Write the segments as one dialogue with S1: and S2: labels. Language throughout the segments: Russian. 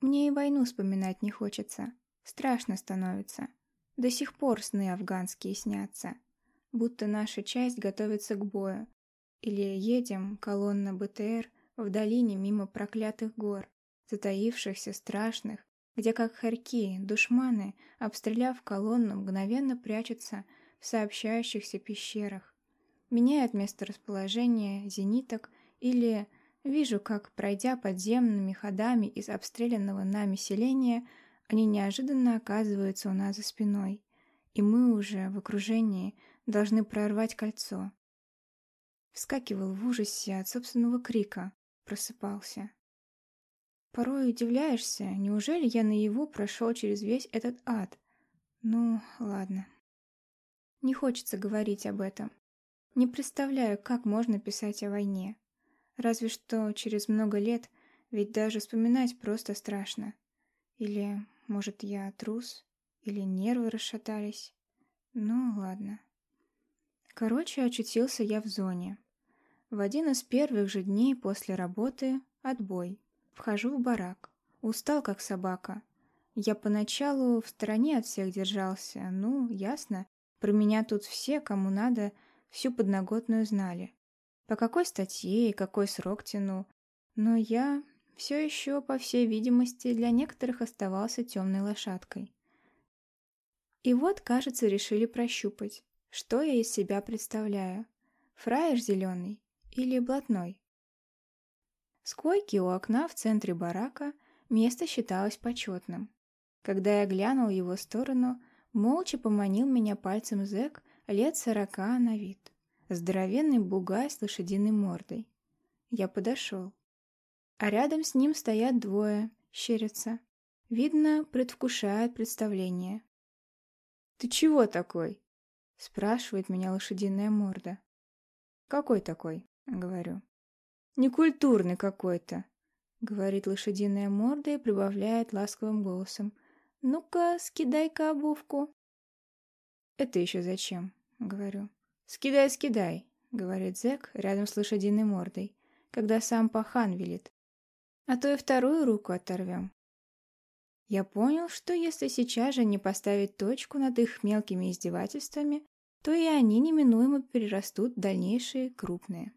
S1: Мне и войну вспоминать не хочется. Страшно становится. До сих пор сны афганские снятся. Будто наша часть готовится к бою. Или едем, колонна БТР, в долине мимо проклятых гор, затаившихся страшных, где как хорьки, душманы, обстреляв колонну, мгновенно прячутся в сообщающихся пещерах. Меняют место расположения зениток или вижу, как, пройдя подземными ходами из обстрелянного нами селения, они неожиданно оказываются у нас за спиной, и мы уже в окружении должны прорвать кольцо. Вскакивал в ужасе от собственного крика, просыпался. Порой удивляешься, неужели я наяву прошел через весь этот ад? Ну, ладно. Не хочется говорить об этом. Не представляю, как можно писать о войне. Разве что через много лет, ведь даже вспоминать просто страшно. Или, может, я трус? Или нервы расшатались? Ну, ладно. Короче, очутился я в зоне. В один из первых же дней после работы — отбой. Вхожу в барак. Устал, как собака. Я поначалу в стороне от всех держался. Ну, ясно. Про меня тут все, кому надо, всю подноготную знали. По какой статье и какой срок тяну. Но я все еще, по всей видимости, для некоторых оставался темной лошадкой. И вот, кажется, решили прощупать, что я из себя представляю. Фраер зеленый или блатной? С койки у окна в центре барака место считалось почетным. Когда я глянул в его сторону, молча поманил меня пальцем зэк лет сорока на вид. Здоровенный бугай с лошадиной мордой. Я подошел. А рядом с ним стоят двое, щерятся. Видно, предвкушают представление. «Ты чего такой?» — спрашивает меня лошадиная морда. «Какой такой?» — говорю. «Некультурный какой-то», — говорит лошадиная морда и прибавляет ласковым голосом. «Ну-ка, скидай-ка обувку». «Это еще зачем?» — говорю. «Скидай, скидай», — говорит зэк рядом с лошадиной мордой, когда сам пахан велит. «А то и вторую руку оторвем». Я понял, что если сейчас же не поставить точку над их мелкими издевательствами, то и они неминуемо перерастут дальнейшие крупные.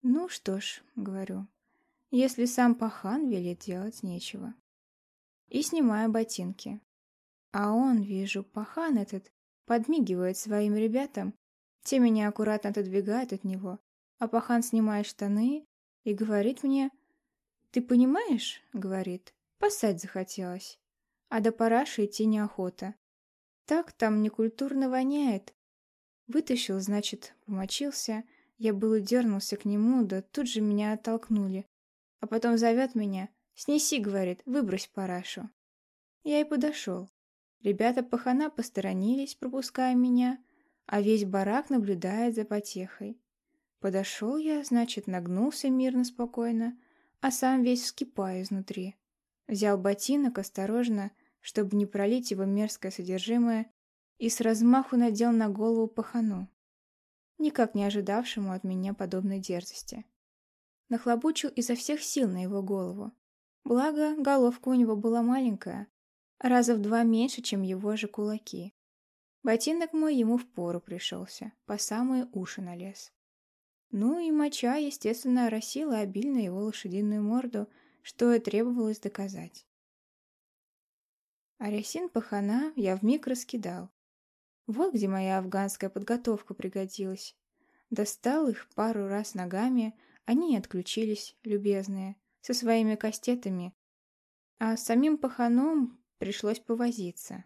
S1: «Ну что ж», — говорю, — «если сам пахан велит делать нечего». И снимаю ботинки. А он, вижу, пахан этот, подмигивает своим ребятам, те меня аккуратно отодвигают от него, а пахан снимает штаны и говорит мне, «Ты понимаешь, — говорит, — пасать захотелось, а до параши идти неохота. Так там некультурно воняет». Вытащил, значит, помочился — я было дернулся к нему, да тут же меня оттолкнули. А потом зовет меня. «Снеси», — говорит, — «выбрось парашу». Я и подошел. Ребята пахана посторонились, пропуская меня, а весь барак наблюдает за потехой. Подошел я, значит, нагнулся мирно, спокойно, а сам весь вскипаю изнутри. Взял ботинок осторожно, чтобы не пролить его мерзкое содержимое, и с размаху надел на голову пахану никак не ожидавшему от меня подобной дерзости. Нахлобучил изо всех сил на его голову. Благо, головка у него была маленькая, раза в два меньше, чем его же кулаки. Ботинок мой ему впору пришелся, по самые уши налез. Ну и моча, естественно, оросила обильно его лошадиную морду, что и требовалось доказать. Арясин пахана я вмиг раскидал, вот где моя афганская подготовка пригодилась. Достал их пару раз ногами, они отключились, любезные, со своими кастетами. А самим паханом пришлось повозиться.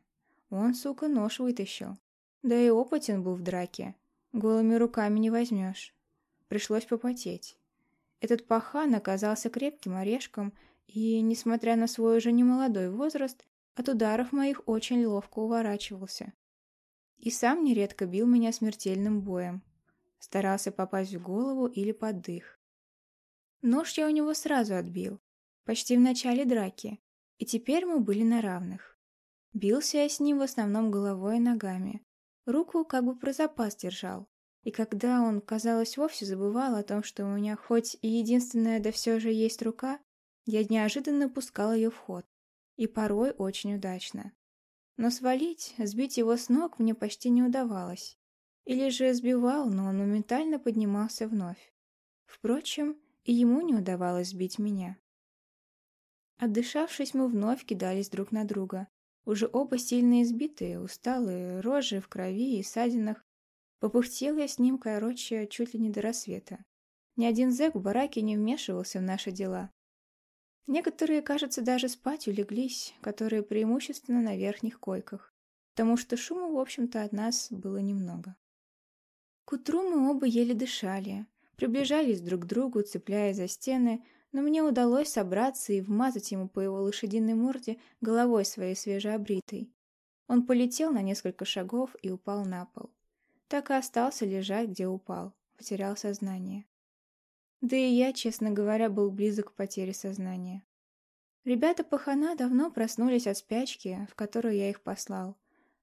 S1: Он, сука, нож вытащил. Да и опытен был в драке. Голыми руками не возьмешь. Пришлось попотеть. Этот пахан оказался крепким орешком и, несмотря на свой уже немолодой возраст, от ударов моих очень ловко уворачивался. И сам нередко бил меня смертельным боем. Старался попасть в голову или под дых. Нож я у него сразу отбил, почти в начале драки, и теперь мы были на равных. Бился я с ним в основном головой и ногами. Руку как бы про запас держал. И когда он, казалось, вовсе забывал о том, что у меня хоть и единственная, да все же есть рука, Я неожиданно пускал ее в ход, и порой очень удачно. Но свалить, сбить его с ног мне почти не удавалось. Или же сбивал, но он моментально поднимался вновь. Впрочем, и ему не удавалось сбить меня. Отдышавшись, мы вновь кидались друг на друга. Уже оба сильно избитые, усталые, рожи в крови и ссадинах. Попыхтел я с ним, короче, чуть ли не до рассвета. Ни один зэк в бараке не вмешивался в наши дела. Некоторые, кажется, даже спать улеглись, которые преимущественно на верхних койках, потому что шума, в общем-то, от нас было немного. К утру мы оба еле дышали, приближались друг к другу, цепляясь за стены, но мне удалось собраться и вмазать ему по его лошадиной морде головой своей свежеобритой. Он полетел на несколько шагов и упал на пол. Так и остался лежать, где упал, потерял сознание. Да и я, честно говоря, был близок к потере сознания. Ребята пахана давно проснулись от спячки, в которую я их послал.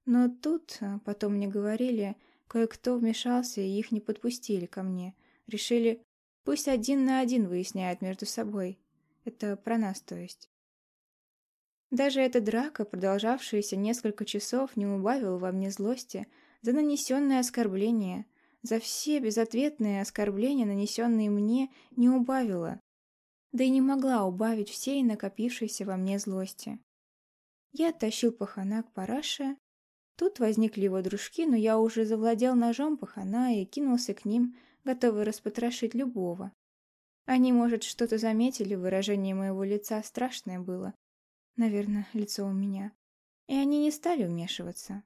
S1: Но тут, а, потом мне говорили, кое-кто вмешался и их не подпустили ко мне. Решили, пусть один на один выясняют между собой. Это про нас, то есть. Даже эта драка, продолжавшаяся несколько часов, не убавила во мне злости за нанесенное оскорбление – за все безответные оскорбления, нанесенные мне, не убавила, да и не могла убавить всей накопившейся во мне злости. Я оттащил пахана к параше. Тут возникли его дружки, но я уже завладел ножом пахана и кинулся к ним, готовый распотрошить любого. Они, может, что-то заметили, выражение моего лица страшное было. Наверное, лицо у меня. И они не стали вмешиваться.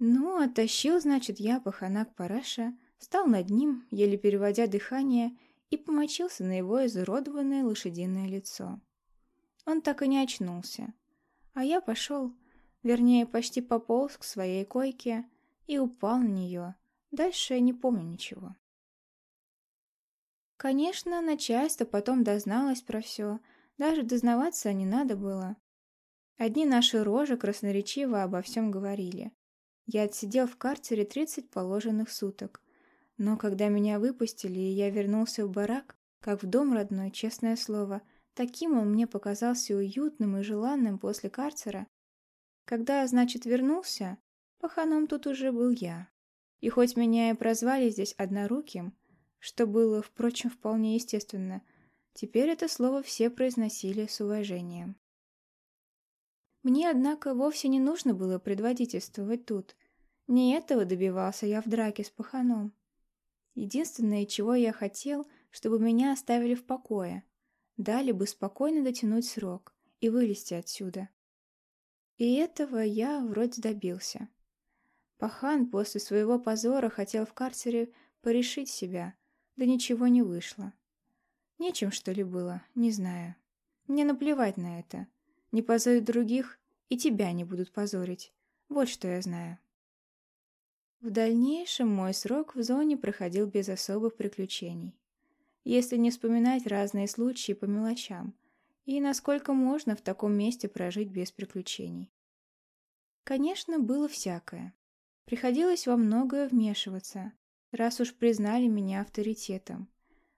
S1: Ну, оттащил, значит, я паханак параша, стал над ним, еле переводя дыхание, и помочился на его изуродованное лошадиное лицо. Он так и не очнулся. А я пошел, вернее, почти пополз к своей койке и упал на нее. Дальше я не помню ничего. Конечно, начальство потом дозналось про все, даже дознаваться не надо было. Одни наши рожи красноречиво обо всем говорили. Я отсидел в карцере 30 положенных суток. Но когда меня выпустили, и я вернулся в барак, как в дом родной, честное слово, таким он мне показался уютным и желанным после карцера. Когда, значит, вернулся, паханом тут уже был я. И хоть меня и прозвали здесь одноруким, что было, впрочем, вполне естественно, теперь это слово все произносили с уважением. Мне, однако, вовсе не нужно было предводительствовать тут. Не этого добивался я в драке с паханом. Единственное, чего я хотел, чтобы меня оставили в покое. Дали бы спокойно дотянуть срок и вылезти отсюда. И этого я вроде добился. Пахан после своего позора хотел в карцере порешить себя, да ничего не вышло. Нечем, что ли, было, не знаю. Мне наплевать на это. Не позорят других, и тебя не будут позорить. Вот что я знаю. В дальнейшем мой срок в зоне проходил без особых приключений. Если не вспоминать разные случаи по мелочам, и насколько можно в таком месте прожить без приключений. Конечно, было всякое. Приходилось во многое вмешиваться, раз уж признали меня авторитетом.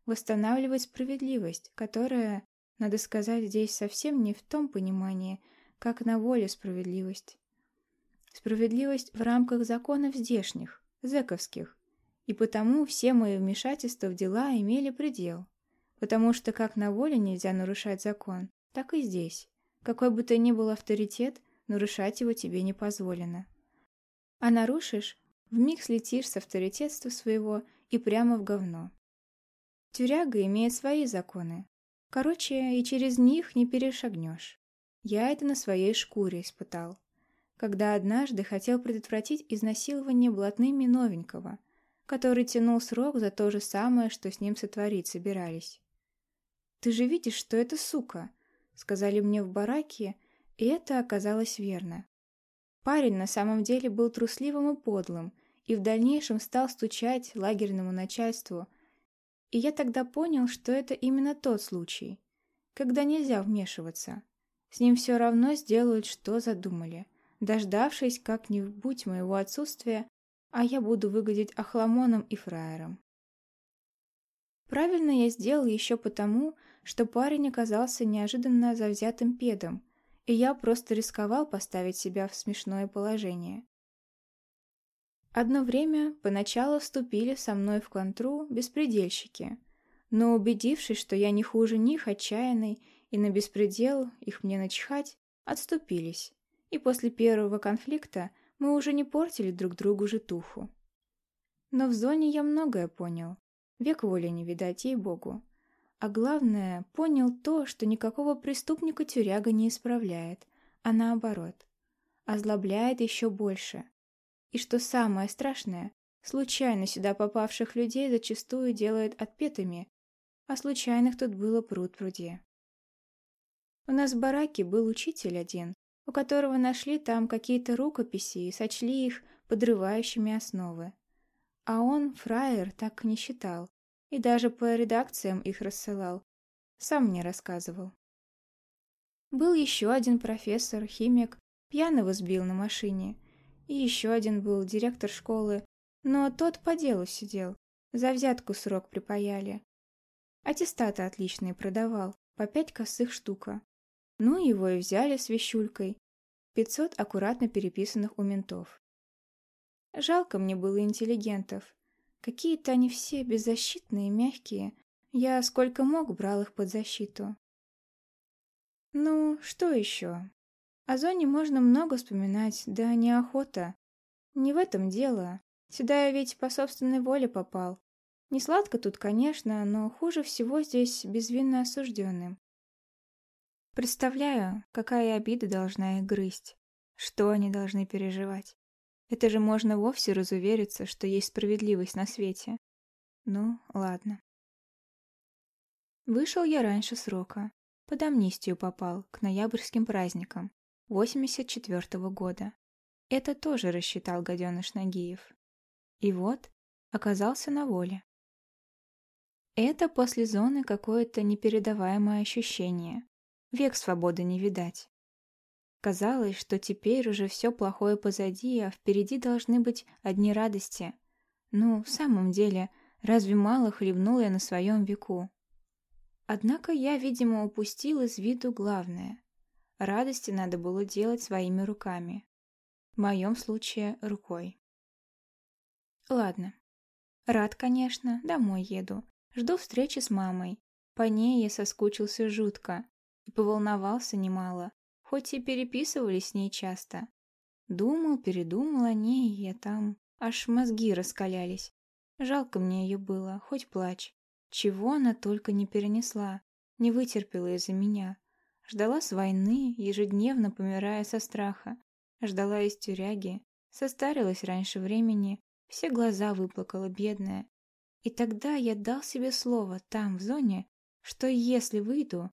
S1: Восстанавливать справедливость, которая, надо сказать, здесь совсем не в том понимании, как на воле справедливость. Справедливость в рамках законов здешних, зэковских, и потому все мои вмешательства в дела имели предел, потому что как на воле нельзя нарушать закон, так и здесь. Какой бы то ни был авторитет, нарушать его тебе не позволено. А нарушишь, вмиг слетишь с авторитетства своего и прямо в говно. Тюряга имеет свои законы. Короче, и через них не перешагнешь. Я это на своей шкуре испытал. Когда однажды хотел предотвратить изнасилование блатными новенького, который тянул срок за то же самое, что с ним сотворить собирались. «Ты же видишь, что это сука!» — сказали мне в бараке, и это оказалось верно. Парень на самом деле был трусливым и подлым, и в дальнейшем стал стучать лагерному начальству, и я тогда понял, что это именно тот случай, когда нельзя вмешиваться. С ним все равно сделают, что задумали, дождавшись как-нибудь моего отсутствия, а я буду выглядеть охламоном и фраером. Правильно я сделал еще потому, что парень оказался неожиданно завзятым педом, и я просто рисковал поставить себя в смешное положение. Одно время поначалу вступили со мной в контру беспредельщики, но убедившись, что я не хуже них, отчаянный, и на беспредел их мне начхать, отступились, и после первого конфликта мы уже не портили друг другу житуху. Но в зоне я многое понял, век воли не видать ей-богу. А главное, понял то, что никакого преступника тюряга не исправляет, а наоборот, озлобляет еще больше. И что самое страшное, случайно сюда попавших людей зачастую делает отпетыми, а случайных тут было пруд-пруди. У нас в бараке был учитель один, у которого нашли там какие-то рукописи и сочли их подрывающими основы. А он, фраер, так не считал, и даже по редакциям их рассылал. Сам мне рассказывал. Был еще один профессор, химик, пьяного сбил на машине. И еще один был директор школы, но тот по делу сидел. За взятку срок припаяли. Аттестаты отличные продавал, по пять косых штука. Ну, его и взяли с вещулькой. Пятьсот аккуратно переписанных у ментов. Жалко мне было интеллигентов. Какие-то они все беззащитные, мягкие. Я сколько мог брал их под защиту. Ну, что еще? О зоне можно много вспоминать, да неохота. Не в этом дело. Сюда я ведь по собственной воле попал. Не сладко тут, конечно, но хуже всего здесь безвинно осужденным. Представляю, какая обида должна их грызть. Что они должны переживать. Это же можно вовсе разувериться, что есть справедливость на свете. Ну, ладно. Вышел я раньше срока. Под амнистию попал, к ноябрьским праздникам, 84 -го года. Это тоже рассчитал гаденыш Нагиев. И вот, оказался на воле. Это после зоны какое-то непередаваемое ощущение. Век свободы не видать. Казалось, что теперь уже все плохое позади, а впереди должны быть одни радости. Ну, в самом деле, разве мало хлебнул я на своем веку? Однако я, видимо, упустил из виду главное. Радости надо было делать своими руками. В моем случае, рукой. Ладно. Рад, конечно, домой еду. Жду встречи с мамой. По ней я соскучился жутко и поволновался немало хоть и переписывались с ней часто. Думал, передумал о ней, я там аж мозги раскалялись. Жалко мне ее было, хоть плачь. Чего она только не перенесла, не вытерпела из-за меня. Ждала с войны, ежедневно помирая со страха. Ждала из тюряги, состарилась раньше времени, все глаза выплакала бедная. И тогда я дал себе слово там, в зоне, что если выйду,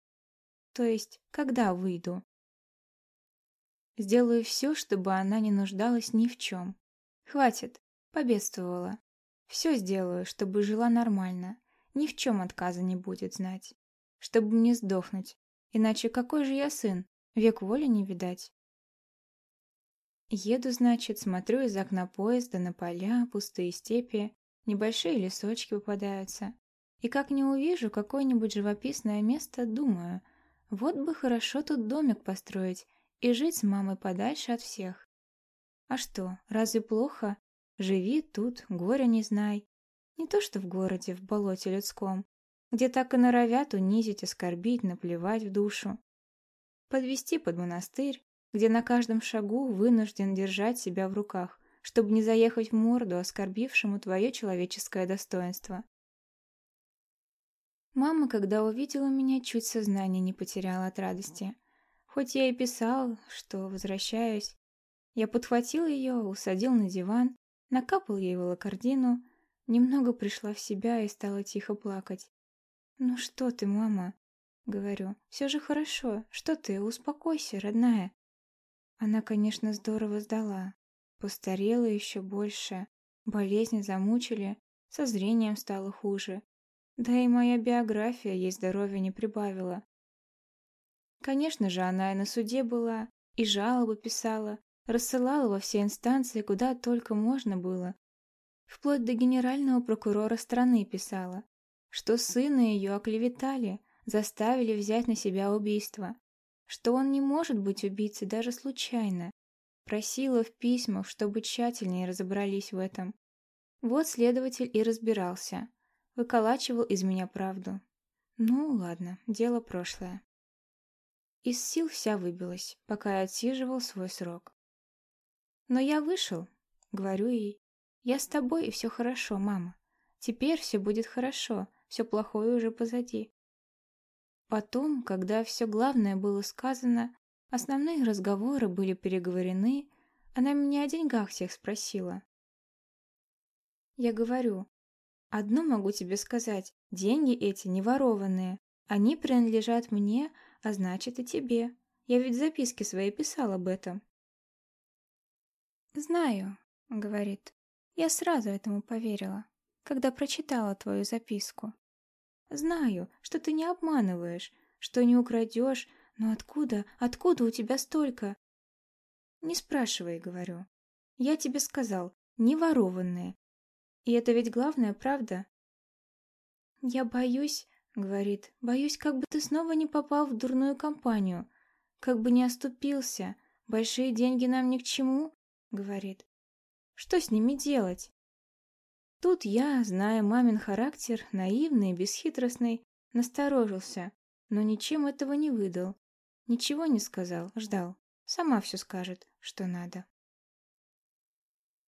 S1: то есть когда выйду, Сделаю все, чтобы она не нуждалась ни в чем. Хватит, победствовала. Все сделаю, чтобы жила нормально. Ни в чем отказа не будет знать. Чтобы мне сдохнуть. Иначе какой же я сын? Век воли не видать. Еду, значит, смотрю из окна поезда на поля, пустые степи, небольшие лесочки попадаются. И как не увижу какое-нибудь живописное место, думаю, вот бы хорошо тут домик построить и жить с мамой подальше от всех. А что, разве плохо? Живи тут, горя не знай. Не то что в городе, в болоте людском, где так и норовят унизить, оскорбить, наплевать в душу. Подвести под монастырь, где на каждом шагу вынужден держать себя в руках, чтобы не заехать в морду оскорбившему твое человеческое достоинство. Мама, когда увидела меня, чуть сознание не потеряла от радости. Хоть я и писал, что возвращаюсь, я подхватил ее, усадил на диван, накапал ей волокордину, немного пришла в себя и стала тихо плакать. «Ну что ты, мама?» — говорю. «Все же хорошо. Что ты? Успокойся, родная». Она, конечно, здорово сдала. Постарела еще больше. Болезни замучили, со зрением стало хуже. Да и моя биография ей здоровья не прибавила. Конечно же, она и на суде была, и жалобы писала, рассылала во все инстанции, куда только можно было. Вплоть до генерального прокурора страны писала, что сына ее оклеветали, заставили взять на себя убийство, что он не может быть убийцей даже случайно. Просила в письмах, чтобы тщательнее разобрались в этом. Вот следователь и разбирался. Выколачивал из меня правду. Ну, ладно, дело прошлое. Из сил вся выбилась, пока я отсиживал свой срок. Но я вышел, говорю ей. Я с тобой, и все хорошо, мама. Теперь все будет хорошо, все плохое уже позади. Потом, когда все главное было сказано, основные разговоры были переговорены, она меня о деньгах всех спросила. Я говорю, одно могу тебе сказать, деньги эти не ворованные, они принадлежат мне, а значит и тебе. Я ведь записки свои писал об этом. «Знаю», — говорит. «Я сразу этому поверила, когда прочитала твою записку. Знаю, что ты не обманываешь, что не украдешь, но откуда, откуда у тебя столько? Не спрашивай, говорю. Я тебе сказал, не ворованные. И это ведь главная правда. Я боюсь, говорит, боюсь, как бы ты снова не попал в дурную компанию, как бы не оступился. Большие деньги нам ни к чему, говорит. Что с ними делать? Тут я, зная мамин характер, наивный и бесхитростный, насторожился, но ничем этого не выдал. Ничего не сказал, ждал. Сама все скажет, что надо.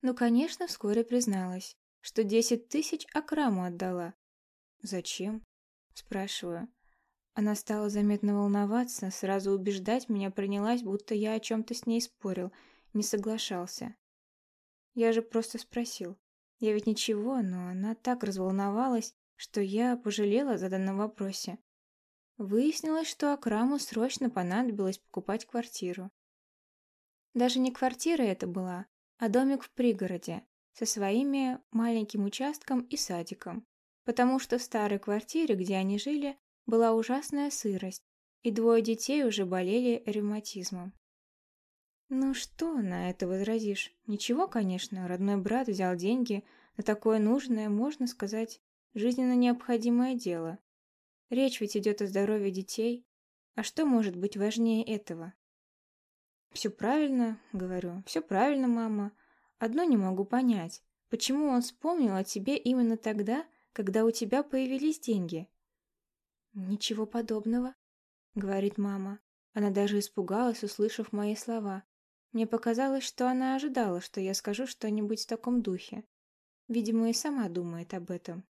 S1: Ну, конечно, вскоре призналась, что десять тысяч Акраму отдала. «Зачем?» – спрашиваю. Она стала заметно волноваться, сразу убеждать меня принялась, будто я о чем-то с ней спорил, не соглашался. Я же просто спросил, я ведь ничего, но она так разволновалась, что я пожалела о заданном вопросе. Выяснилось, что Акраму срочно понадобилось покупать квартиру. Даже не квартира это была, а домик в пригороде, со своими маленьким участком и садиком, потому что в старой квартире, где они жили, была ужасная сырость, и двое детей уже болели ревматизмом. Ну что на это возразишь? Ничего, конечно, родной брат взял деньги на такое нужное, можно сказать, жизненно необходимое дело. Речь ведь идет о здоровье детей. А что может быть важнее этого? «Все правильно», — говорю, — «все правильно, мама. Одно не могу понять. Почему он вспомнил о тебе именно тогда, когда у тебя появились деньги?» «Ничего подобного», — говорит мама. Она даже испугалась, услышав мои слова. Мне показалось, что она ожидала, что я скажу что-нибудь в таком духе. Видимо, и сама думает об этом.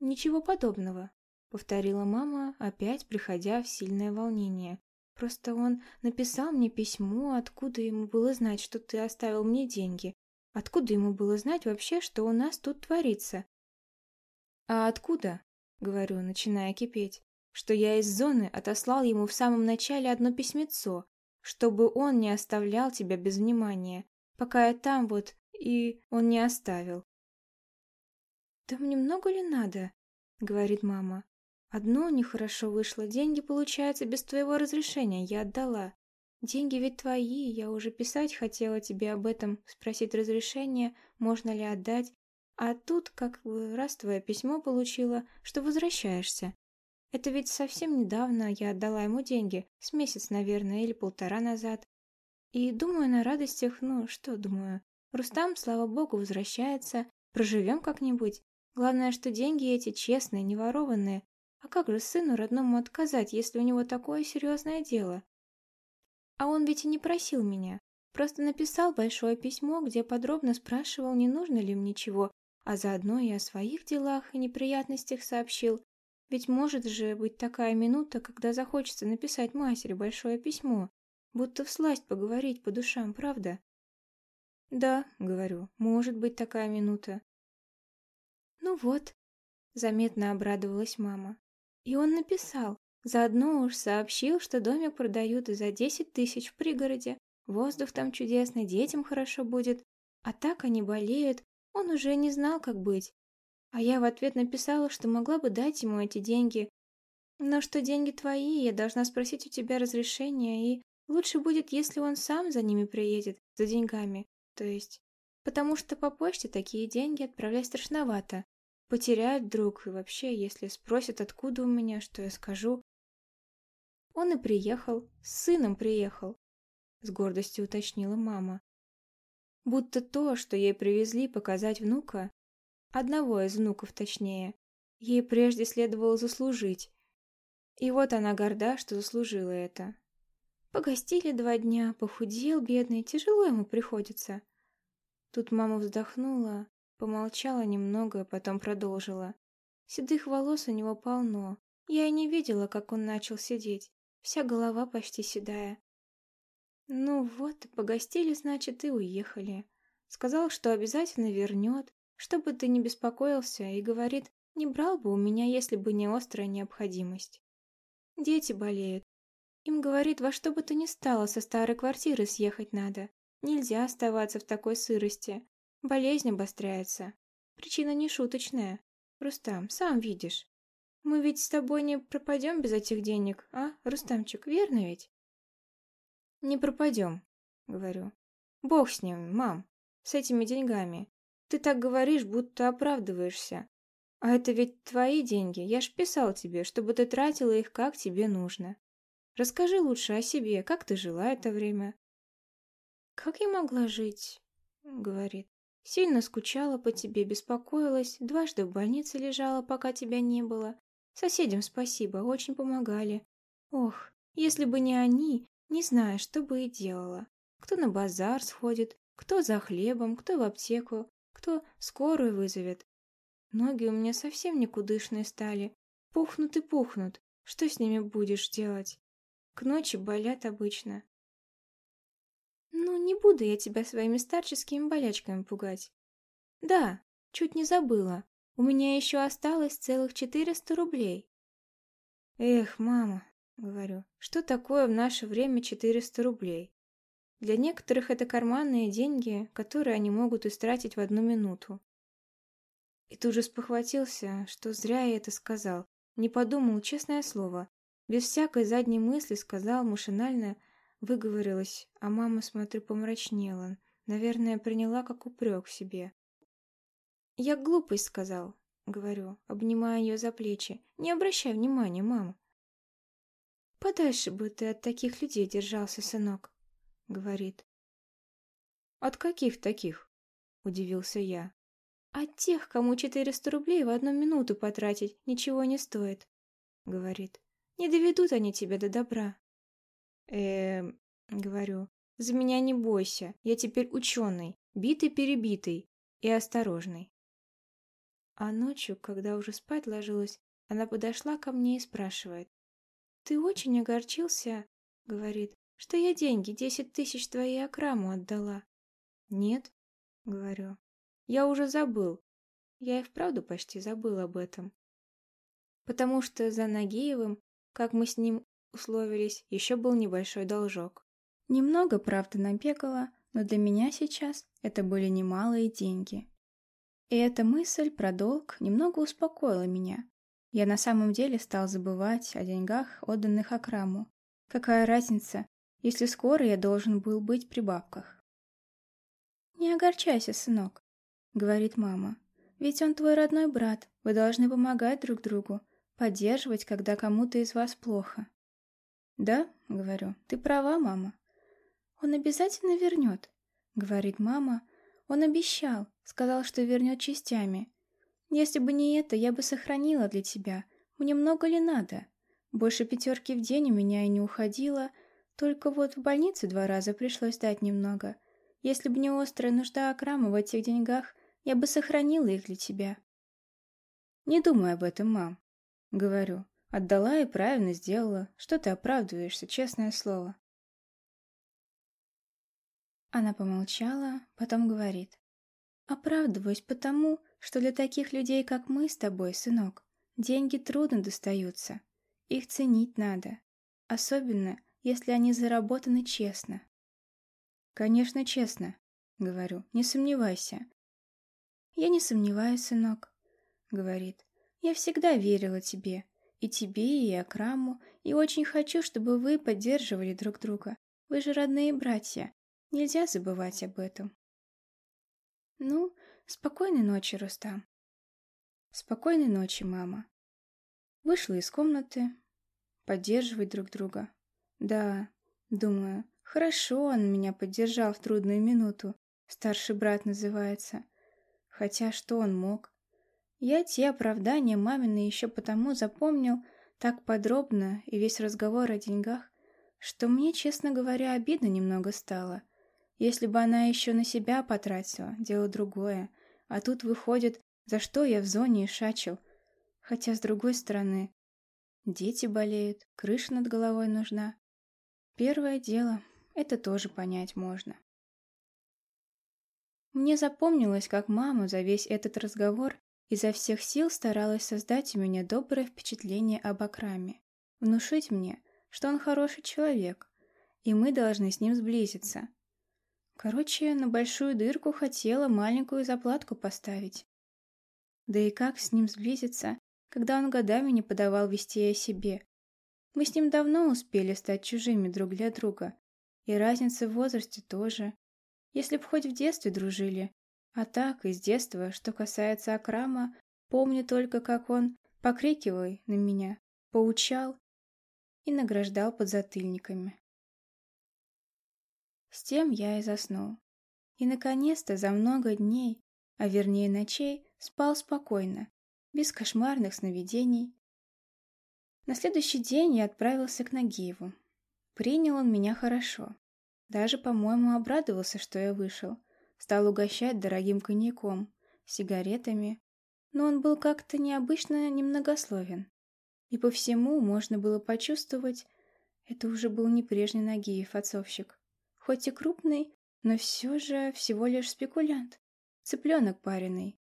S1: «Ничего подобного», — повторила мама, опять приходя в сильное волнение. «Просто он написал мне письмо, откуда ему было знать, что ты оставил мне деньги? Откуда ему было знать вообще, что у нас тут творится?» «А откуда?» — говорю, начиная кипеть. «Что я из зоны отослал ему в самом начале одно письмецо, чтобы он не оставлял тебя без внимания, пока я там вот, и он не оставил. «Да мне много ли надо?» — говорит мама. «Одно нехорошо вышло, деньги, получается, без твоего разрешения, я отдала. Деньги ведь твои, я уже писать хотела тебе об этом, спросить разрешения, можно ли отдать, а тут как бы раз твое письмо получила, что возвращаешься. Это ведь совсем недавно я отдала ему деньги, с месяц, наверное, или полтора назад. И думаю на радостях, ну, что думаю. Рустам, слава богу, возвращается, проживем как-нибудь. Главное, что деньги эти честные, не ворованные. А как же сыну родному отказать, если у него такое серьезное дело? А он ведь и не просил меня. Просто написал большое письмо, где подробно спрашивал, не нужно ли мне чего, а заодно и о своих делах и неприятностях сообщил. Ведь может же быть такая минута, когда захочется написать матери большое письмо, будто всласть поговорить по душам, правда? Да, говорю, может быть такая минута. Ну вот, заметно обрадовалась мама. И он написал, заодно уж сообщил, что домик продают за десять тысяч в пригороде, воздух там чудесный, детям хорошо будет, а так они болеют, он уже не знал, как быть, а я в ответ написала, что могла бы дать ему эти деньги, но что деньги твои, я должна спросить у тебя разрешения, и лучше будет, если он сам за ними приедет, за деньгами, то есть. Потому что по почте такие деньги отправлять страшновато. Потеряют вдруг, и вообще, если спросят, откуда у меня, что я скажу. Он и приехал, с сыном приехал, с гордостью уточнила мама. Будто то, что ей привезли показать внука, одного из внуков точнее, ей прежде следовало заслужить. И вот она горда, что заслужила это. Погостили два дня, похудел, бедный, тяжело ему приходится. Тут мама вздохнула, помолчала немного, потом продолжила. Седых волос у него полно. Я и не видела, как он начал сидеть. Вся голова почти седая. Ну вот, погостили, значит, и уехали. Сказал, что обязательно вернет, чтобы ты не беспокоился, и говорит, не брал бы у меня, если бы не острая необходимость. Дети болеют. Им, говорит, во что бы то ни стало, со старой квартиры съехать надо. Нельзя оставаться в такой сырости. Болезнь обостряется. Причина не шуточная. Рустам, сам видишь. Мы ведь с тобой не пропадем без этих денег, а, Рустамчик, верно ведь? Не пропадем, говорю. Бог с ним, мам, с этими деньгами. Ты так говоришь, будто оправдываешься. А это ведь твои деньги. Я ж писал тебе, чтобы ты тратила их как тебе нужно. Расскажи лучше о себе, как ты жила это время. Как я могла жить? Говорит. Сильно скучала по тебе, беспокоилась, дважды в больнице лежала, пока тебя не было. Соседям спасибо, очень помогали. Ох, если бы не они, не знаю, что бы и делала. Кто на базар сходит, кто за хлебом, кто в аптеку, кто скорую вызовет. Ноги у меня совсем никудышные стали. Пухнут и пухнут. Что с ними будешь делать? К ночи болят обычно. Ну, не буду я тебя своими старческими болячками пугать. Да, чуть не забыла. У меня еще осталось целых четыреста рублей. Эх, мама, говорю, что такое в наше время четыреста рублей? Для некоторых это карманные деньги, которые они могут истратить в одну минуту. И тут же спохватился, что зря я это сказал. Не подумал, честное слово. Без всякой задней мысли сказал машинально, выговорилась, а мама, смотрю, помрачнела. Наверное, приняла как упрек себе. «Я глупость сказал», — говорю, обнимая ее за плечи. «Не обращай внимания, мама». «Подальше бы ты от таких людей держался, сынок», — говорит. «От каких таких?» — удивился я. «А тех, кому 400 рублей в одну минуту потратить ничего не стоит», — говорит. «Не доведут они тебя до добра». «Эм...» — говорю. «За меня не бойся, я теперь ученый, битый-перебитый и осторожный». А ночью, когда уже спать ложилась, она подошла ко мне и спрашивает. «Ты очень огорчился?» — говорит, «что я деньги, десять тысяч твоей окраму отдала». «Нет», — говорю, я уже забыл. Я и вправду почти забыл об этом. Потому что за Нагиевым, как мы с ним условились, еще был небольшой должок. Немного, правда, набегала, но для меня сейчас это были немалые деньги. И эта мысль про долг немного успокоила меня. Я на самом деле стал забывать о деньгах, отданных Акраму. Какая разница, если скоро я должен был быть при бабках? «Не огорчайся, сынок», — говорит мама. «Ведь он твой родной брат, вы должны помогать друг другу, поддерживать, когда кому-то из вас плохо». «Да», — говорю, — «ты права, мама». «Он обязательно вернет», — говорит мама. «Он обещал, сказал, что вернет частями. Если бы не это, я бы сохранила для тебя. Мне много ли надо? Больше пятерки в день у меня и не уходило, только вот в больнице два раза пришлось дать немного. Если бы не острая нужда Акрама в этих деньгах, я бы сохранила их для тебя. Не думай об этом, мам. Говорю. Отдала и правильно сделала. Что ты оправдываешься, честное слово. Она помолчала, потом говорит. Оправдываюсь потому, что для таких людей, как мы с тобой, сынок, деньги трудно достаются. Их ценить надо. Особенно, если они заработаны честно. Конечно, честно, говорю, не сомневайся. «Я не сомневаюсь, сынок», — говорит. «Я всегда верила тебе, и тебе, и Акраму, и очень хочу, чтобы вы поддерживали друг друга. Вы же родные братья, нельзя забывать об этом». «Ну, спокойной ночи, Рустам». Спокойной ночи, мама. Вышла из комнаты. Поддерживать друг друга. Да, думаю, хорошо он меня поддержал в трудную минуту. Старший брат называется. Хотя что он мог? Я те оправдания мамины еще потому запомнил так подробно и весь разговор о деньгах, что мне, честно говоря, обидно немного стало. Если бы она еще на себя потратила, дело другое. А тут выходит, за что я в зоне и шачил. Хотя, с другой стороны, дети болеют, крыша над головой нужна. Первое дело, это тоже понять можно. Мне запомнилось, как мама за весь этот разговор изо всех сил старалась создать у меня доброе впечатление об Акраме, внушить мне, что он хороший человек, и мы должны с ним сблизиться. Короче, на большую дырку хотела маленькую заплатку поставить. Да и как с ним сблизиться, когда он годами не подавал вести о себе? Мы с ним давно успели стать чужими друг для друга, и разница в возрасте тоже. Если б хоть в детстве дружили, а так, из детства, что касается Акрама, помню только, как он, покрикивал на меня, поучал и награждал подзатыльниками. С тем я и заснул. И, наконец-то, за много дней, а вернее ночей, спал спокойно, без кошмарных сновидений. На следующий день я отправился к Нагиеву. Принял он меня хорошо. Даже, по-моему, обрадовался, что я вышел – Стал угощать дорогим коньяком, сигаретами, но он был как-то необычно немногословен. И по всему можно было почувствовать, это уже был не прежний Нагиев отцовщик. Хоть и крупный, но все же всего лишь спекулянт. Цыпленок пареный.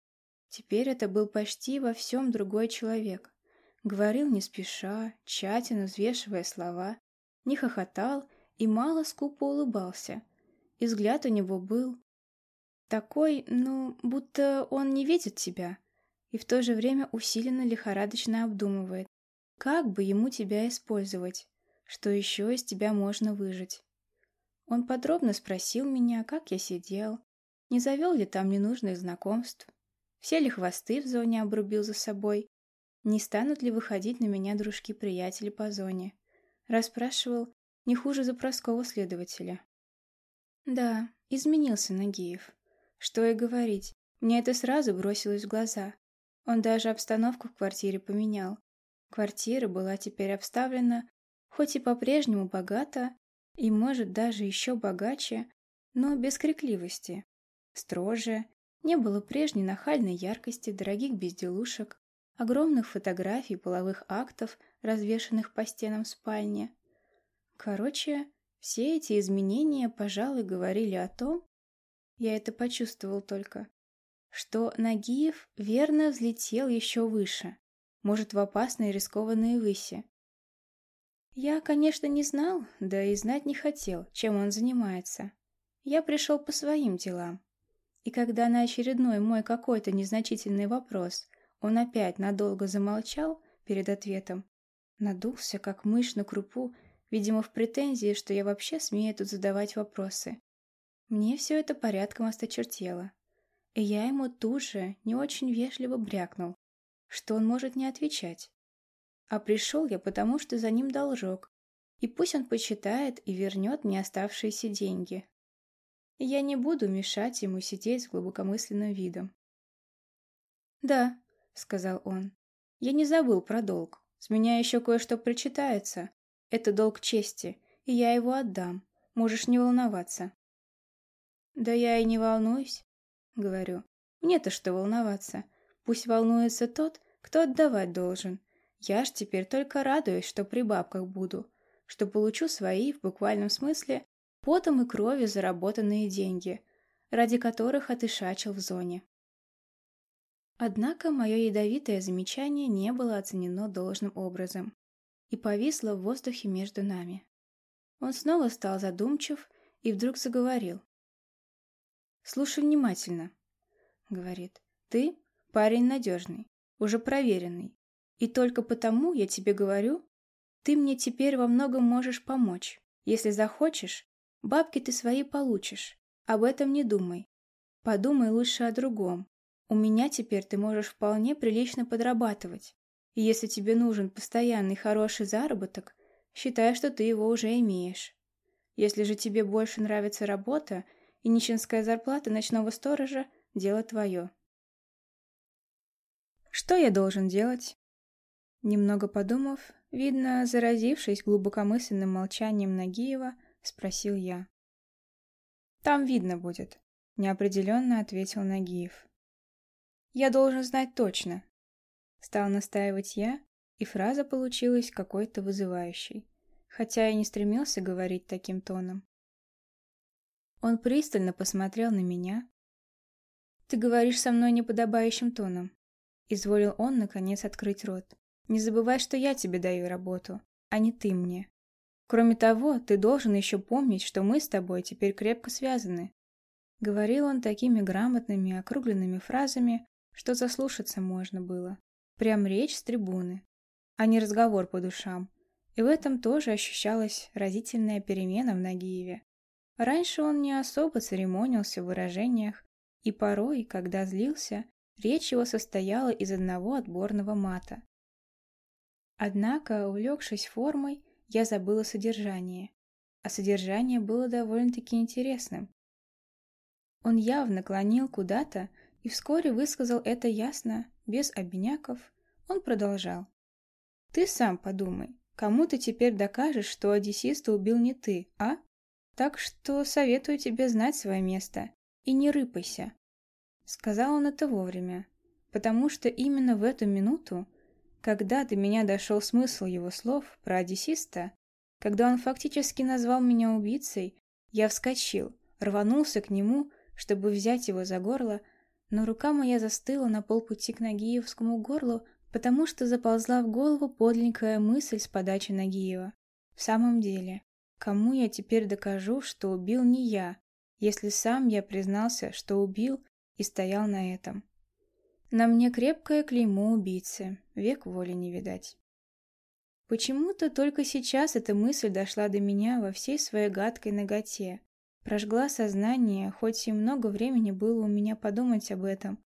S1: Теперь это был почти во всем другой человек. Говорил не спеша, тщательно взвешивая слова, не хохотал и мало скупо улыбался. И взгляд у него был такой, ну, будто он не видит тебя, и в то же время усиленно лихорадочно обдумывает, как бы ему тебя использовать, что еще из тебя можно выжить. Он подробно спросил меня, как я сидел, не завел ли там ненужных знакомств, все ли хвосты в зоне обрубил за собой, не станут ли выходить на меня дружки-приятели по зоне. Расспрашивал, не хуже запроского следователя. Да, изменился Нагиев. Что и говорить, мне это сразу бросилось в глаза. Он даже обстановку в квартире поменял. Квартира была теперь обставлена, хоть и по-прежнему богато, и, может, даже еще богаче, но без крикливости. Строже, не было прежней нахальной яркости дорогих безделушек, огромных фотографий половых актов, развешанных по стенам спальни. Короче, все эти изменения, пожалуй, говорили о том, я это почувствовал только. Что Нагиев верно взлетел еще выше, может, в опасные рискованные выси. Я, конечно, не знал, да и знать не хотел, чем он занимается. Я пришел по своим делам. И когда на очередной мой какой-то незначительный вопрос он опять надолго замолчал перед ответом, надулся, как мышь на крупу, видимо, в претензии, что я вообще смею тут задавать вопросы. Мне все это порядком осточертело. И я ему тут же не очень вежливо брякнул, что он может не отвечать. А пришел я потому, что за ним должок, и пусть он почитает и вернет мне оставшиеся деньги. Я не буду мешать ему сидеть с глубокомысленным видом. «Да», — сказал он, — «я не забыл про долг. С меня еще кое-что прочитается. Это долг чести, и я его отдам. Можешь не волноваться». «Да я и не волнуюсь», — говорю. «Мне-то что волноваться? Пусть волнуется тот, кто отдавать должен. Я ж теперь только радуюсь, что при бабках буду, что получу свои, в буквальном смысле, потом и кровью заработанные деньги, ради которых отышачил в зоне». Однако мое ядовитое замечание не было оценено должным образом и повисло в воздухе между нами. Он снова стал задумчив и вдруг заговорил. «Слушай внимательно», — говорит. «Ты парень надежный, уже проверенный. И только потому я тебе говорю, ты мне теперь во многом можешь помочь. Если захочешь, бабки ты свои получишь. Об этом не думай. Подумай лучше о другом. У меня теперь ты можешь вполне прилично подрабатывать. И если тебе нужен постоянный хороший заработок, считай, что ты его уже имеешь. Если же тебе больше нравится работа и нищенская зарплата ночного сторожа, дело твое. Что я должен делать? Немного подумав, видно, заразившись глубокомысленным молчанием Нагиева, спросил я. «Там видно будет», — неопределенно ответил Нагиев. «Я должен знать точно». Стал настаивать я, и фраза получилась какой-то вызывающей, хотя я не стремился говорить таким тоном. Он пристально посмотрел на меня. «Ты говоришь со мной неподобающим тоном», — изволил он, наконец, открыть рот. «Не забывай, что я тебе даю работу, а не ты мне. Кроме того, ты должен еще помнить, что мы с тобой теперь крепко связаны. Говорил он такими грамотными, округленными фразами, что заслушаться можно было. Прям речь с трибуны, а не разговор по душам. И в этом тоже ощущалась разительная перемена в Нагиеве. Раньше он не особо церемонился в выражениях, и порой, когда злился, речь его состояла из одного отборного мата. Однако, увлекшись формой, я забыла содержание. А содержание было довольно-таки интересным. Он явно клонил куда-то и вскоре высказал это ясно, без обиняков. Он продолжал. «Ты сам подумай, кому ты теперь докажешь, что одессиста убил не ты, а? Так что советую тебе знать свое место и не рыпайся». Сказал он это вовремя, потому что именно в эту минуту когда до меня дошел смысл его слов про одессиста, когда он фактически назвал меня убийцей, я вскочил, рванулся к нему, чтобы взять его за горло, но рука моя застыла на полпути к Нагиевскому горлу, потому что заползла в голову подлинная мысль с подачи Нагиева. В самом деле, кому я теперь докажу, что убил не я, если сам я признался, что убил и стоял на этом? На мне крепкое клеймо убийцы, век воли не видать. Почему-то только сейчас эта мысль дошла до меня во всей своей гадкой ноготе. Прожгла сознание, хоть и много времени было у меня подумать об этом.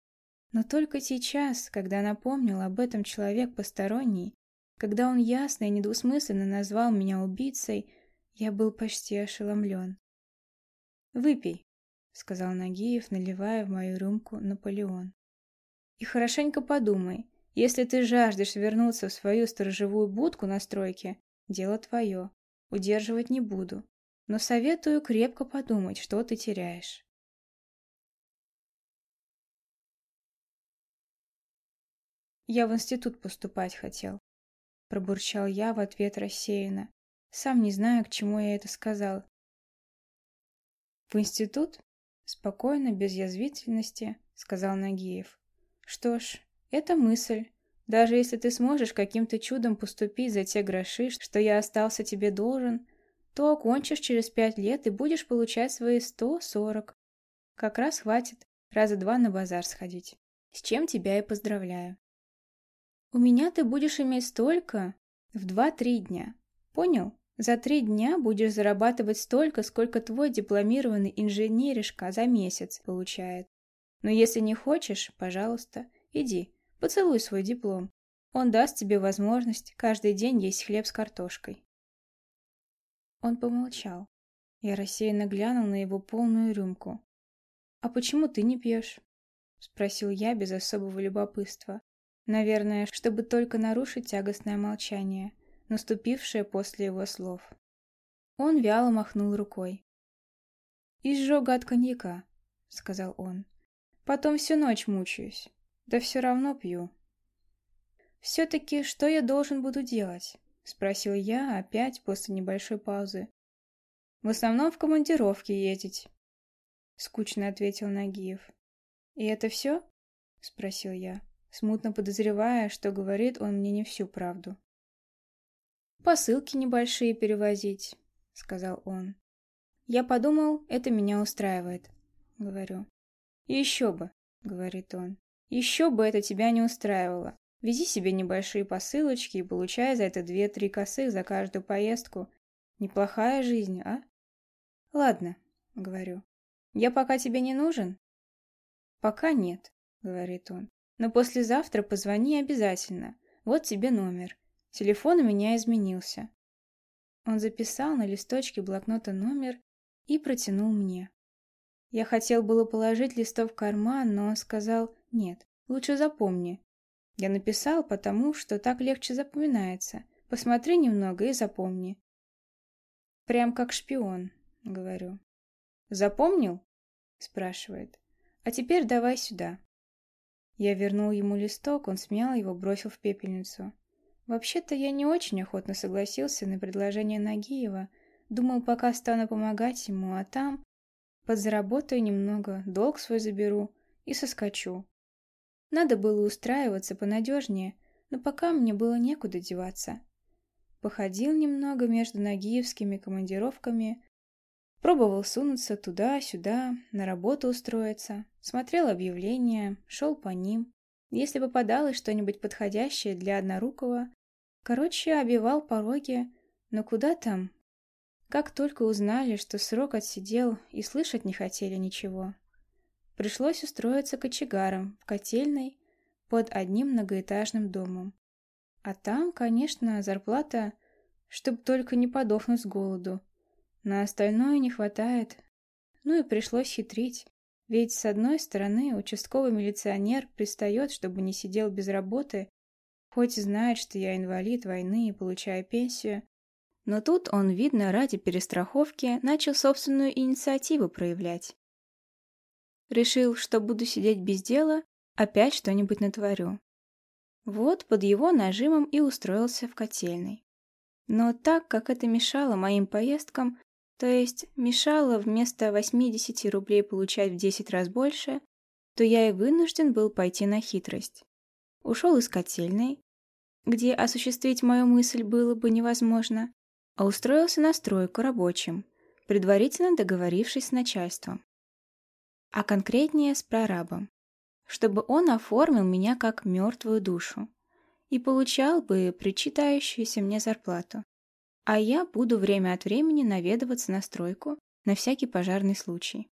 S1: Но только сейчас, когда напомнил об этом человек посторонний, когда он ясно и недвусмысленно назвал меня убийцей, я был почти ошеломлен. «Выпей», — сказал Нагиев, наливая в мою рюмку Наполеон. И хорошенько подумай, если ты жаждешь вернуться в свою сторожевую будку на стройке, дело твое, удерживать не буду, но советую крепко подумать, что ты теряешь. Я в институт поступать хотел. Пробурчал я в ответ рассеянно. Сам не знаю, к чему я это сказал. В институт? Спокойно, без язвительности, сказал Нагиев. Что ж, это мысль. Даже если ты сможешь каким-то чудом поступить за те гроши, что я остался тебе должен, то окончишь через пять лет и будешь получать свои сто сорок. Как раз хватит раза два на базар сходить. С чем тебя и поздравляю. У меня ты будешь иметь столько в два-три дня. Понял? За три дня будешь зарабатывать столько, сколько твой дипломированный инженеришка за месяц получает. Но если не хочешь, пожалуйста, иди, поцелуй свой диплом. Он даст тебе возможность каждый день есть хлеб с картошкой. Он помолчал. Я рассеянно глянул на его полную рюмку. «А почему ты не пьешь?» — спросил я без особого любопытства. Наверное, чтобы только нарушить тягостное молчание, наступившее после его слов. Он вяло махнул рукой. «Изжога от коньяка», — сказал он. Потом всю ночь мучаюсь. Да все равно пью. «Все-таки что я должен буду делать?» — спросил я опять после небольшой паузы. «В основном в командировке ездить», — скучно ответил Нагиев. «И это все?» — спросил я, смутно подозревая, что говорит он мне не всю правду. «Посылки небольшие перевозить», — сказал он. «Я подумал, это меня устраивает», — говорю. «Еще бы», — говорит он. «Еще бы это тебя не устраивало. Вези себе небольшие посылочки и получай за это две-три косы за каждую поездку. Неплохая жизнь, а?» «Ладно», — говорю. «Я пока тебе не нужен?» «Пока нет», — говорит он. «Но послезавтра позвони обязательно. Вот тебе номер. Телефон у меня изменился». Он записал на листочке блокнота номер и протянул мне. Я хотел было положить листок в карман, но он сказал «нет, лучше запомни». Я написал, потому что так легче запоминается. Посмотри немного и запомни. Прям как шпион, говорю. Запомнил? Спрашивает. А теперь давай сюда. Я вернул ему листок, он смял его, бросил в пепельницу. Вообще-то я не очень охотно согласился на предложение Нагиева, думал, пока стану помогать ему, а там подзаработаю немного, долг свой заберу и соскочу. Надо было устраиваться понадежнее, но пока мне было некуда деваться. Походил немного между нагиевскими командировками, пробовал сунуться туда-сюда, на работу устроиться, смотрел объявления, шел по ним. Если попадалось что-нибудь подходящее для однорукого, короче, обивал пороги, но куда там? Как только узнали, что срок отсидел, и слышать не хотели ничего. Пришлось устроиться кочегаром в котельной под одним многоэтажным домом. А там, конечно, зарплата, чтоб только не подохнуть с голоду. На остальное не хватает. Ну и пришлось хитрить. Ведь, с одной стороны, участковый милиционер пристает, чтобы не сидел без работы, хоть знает, что я инвалид войны и получаю пенсию. Но тут он, видно, ради перестраховки, начал собственную инициативу проявлять. Решил, что буду сидеть без дела, опять что-нибудь натворю. Вот под его нажимом и устроился в котельной. Но так как это мешало моим поездкам, то есть мешало вместо 80 рублей получать в 10 раз больше, то я и вынужден был пойти на хитрость. Ушел из котельной, где осуществить мою мысль было бы невозможно, а устроился на стройку рабочим, предварительно договорившись с начальством а конкретнее с прорабом, чтобы он оформил меня как мертвую душу и получал бы причитающуюся мне зарплату. А я буду время от времени наведываться на стройку на всякий пожарный случай.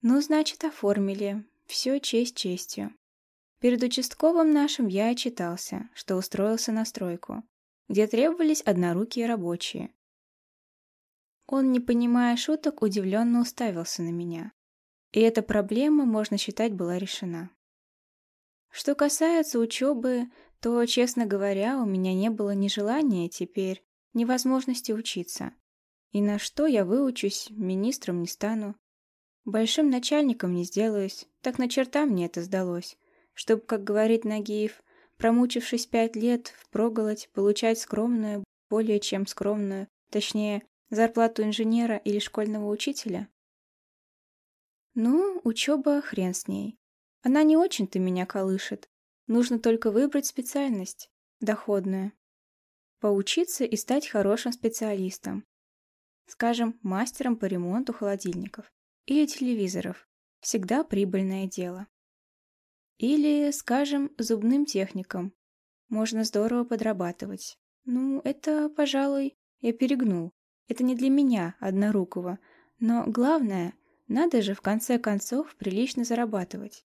S1: Ну, значит, оформили. Все честь честью. Перед участковым нашим я отчитался, что устроился на стройку, где требовались однорукие рабочие, он, не понимая шуток, удивленно уставился на меня. И эта проблема, можно считать, была решена. Что касается учебы, то, честно говоря, у меня не было ни желания теперь, ни возможности учиться. И на что я выучусь, министром не стану. Большим начальником не сделаюсь, так на черта мне это сдалось. Чтоб, как говорит Нагиев, промучившись пять лет, впроголодь, получать скромную, более чем скромную, точнее, Зарплату инженера или школьного учителя? Ну, учеба хрен с ней. Она не очень-то меня колышет. Нужно только выбрать специальность, доходную. Поучиться и стать хорошим специалистом. Скажем, мастером по ремонту холодильников или телевизоров. Всегда прибыльное дело. Или, скажем, зубным техником. Можно здорово подрабатывать. Ну, это, пожалуй, я перегнул. Это не для меня, однорукого. Но главное, надо же в конце концов прилично зарабатывать.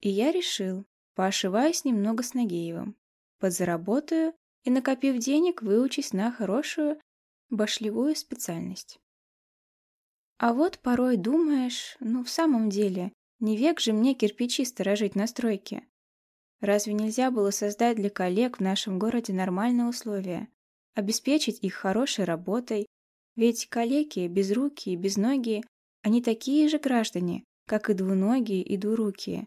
S1: И я решил, поошиваюсь немного с Нагеевым. Подзаработаю и, накопив денег, выучусь на хорошую башливую специальность. А вот порой думаешь, ну в самом деле, не век же мне кирпичи сторожить на стройке. Разве нельзя было создать для коллег в нашем городе нормальные условия? обеспечить их хорошей работой, ведь калеки, безрукие, безногие, они такие же граждане, как и двуногие и двурукие.